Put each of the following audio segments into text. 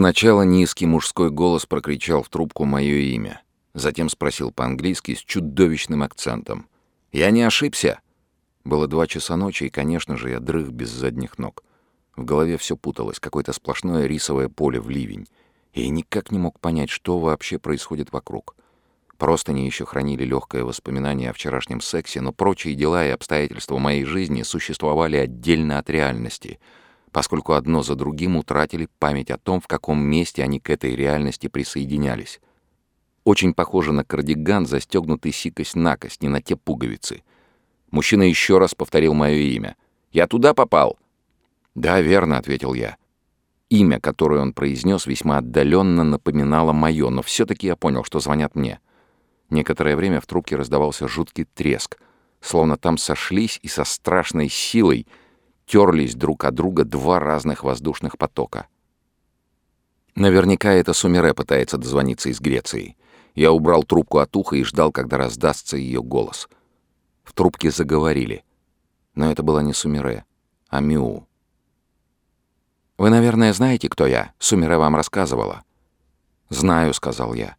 Сначала низкий мужской голос прокричал в трубку мое имя. Затем спросил по-английски с чудовищным акцентом. «Я не ошибся?» Было два часа ночи, и, конечно же, я дрых без задних ног. В голове все путалось, какое-то сплошное рисовое поле в ливень. И я никак не мог понять, что вообще происходит вокруг. Просто они еще хранили легкое воспоминание о вчерашнем сексе, но прочие дела и обстоятельства моей жизни существовали отдельно от реальности, поскольку одно за другим утратили память о том, в каком месте они к этой реальности присоединялись. Очень похоже на кардиган, застегнутый сикость-накость, не на те пуговицы. Мужчина еще раз повторил мое имя. «Я туда попал?» «Да, верно», — ответил я. Имя, которое он произнес, весьма отдаленно напоминало мое, но все-таки я понял, что звонят мне. Некоторое время в трубке раздавался жуткий треск, словно там сошлись и со страшной силой терлись друг от друга два разных воздушных потока. Наверняка это Сумере пытается дозвониться из Греции. Я убрал трубку от уха и ждал, когда раздастся ее голос. В трубке заговорили. Но это была не Сумире, а Миу. «Вы, наверное, знаете, кто я? Сумире вам рассказывала». «Знаю», — сказал я.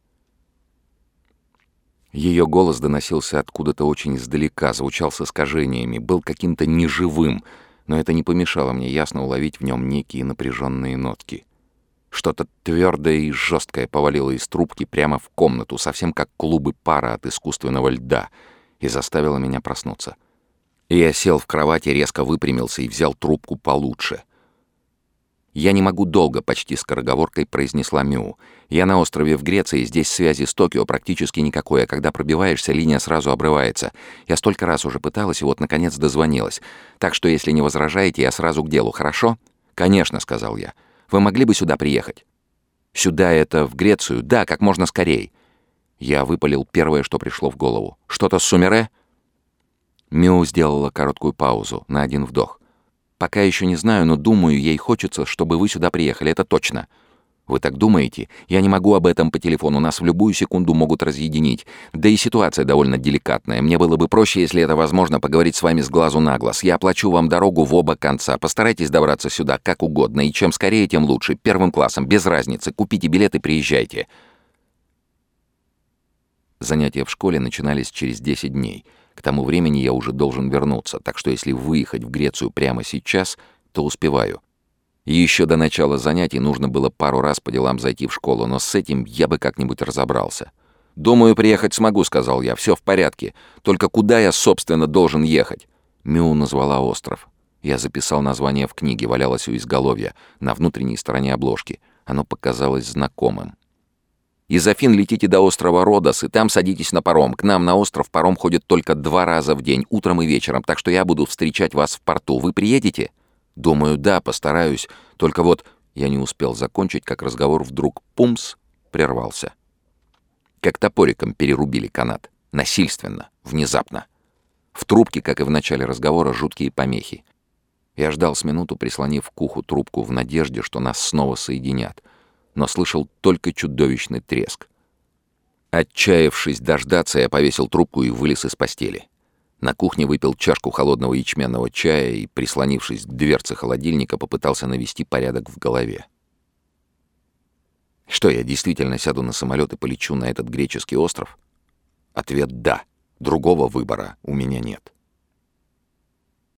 Ее голос доносился откуда-то очень издалека, звучал с искажениями, был каким-то неживым, но это не помешало мне ясно уловить в нем некие напряженные нотки. Что-то твердое и жесткое повалило из трубки прямо в комнату, совсем как клубы пара от искусственного льда, и заставило меня проснуться. Я сел в кровати, резко выпрямился и взял трубку получше. «Я не могу долго», — почти скороговоркой произнесла Мю. «Я на острове в Греции, здесь связи с Токио практически никакой, а когда пробиваешься, линия сразу обрывается. Я столько раз уже пыталась и вот, наконец, дозвонилась. Так что, если не возражаете, я сразу к делу, хорошо?» «Конечно», — сказал я. Вы могли бы сюда приехать?» «Сюда это, в Грецию? Да, как можно скорее». Я выпалил первое, что пришло в голову. «Что-то с Сумере?» Мю сделала короткую паузу, на один вдох. «Пока еще не знаю, но думаю, ей хочется, чтобы вы сюда приехали, это точно. Вы так думаете? Я не могу об этом по телефону, нас в любую секунду могут разъединить. Да и ситуация довольно деликатная. Мне было бы проще, если это возможно, поговорить с вами с глазу на глаз. Я оплачу вам дорогу в оба конца. Постарайтесь добраться сюда как угодно, и чем скорее, тем лучше. Первым классом, без разницы. Купите билет и приезжайте. Занятия в школе начинались через 10 дней. К тому времени я уже должен вернуться, так что если выехать в Грецию прямо сейчас, то успеваю. Еще до начала занятий нужно было пару раз по делам зайти в школу, но с этим я бы как-нибудь разобрался. «Думаю, приехать смогу», — сказал я. «Все в порядке. Только куда я, собственно, должен ехать?» Мю назвала остров. Я записал название в книге, валялось у изголовья, на внутренней стороне обложки. Оно показалось знакомым. «Из Афин летите до острова Родос, и там садитесь на паром. К нам на остров паром ходит только два раза в день, утром и вечером, так что я буду встречать вас в порту. Вы приедете?» Думаю, да, постараюсь. Только вот я не успел закончить, как разговор вдруг пумс прервался. Как топориком перерубили канат. Насильственно, внезапно. В трубке, как и в начале разговора, жуткие помехи. Я ждал с минуту, прислонив к уху трубку в надежде, что нас снова соединят, но слышал только чудовищный треск. Отчаявшись дождаться, я повесил трубку и вылез из постели. На кухне выпил чашку холодного ячменного чая и, прислонившись к дверце холодильника, попытался навести порядок в голове. Что, я действительно сяду на самолет и полечу на этот греческий остров? Ответ — да. Другого выбора у меня нет.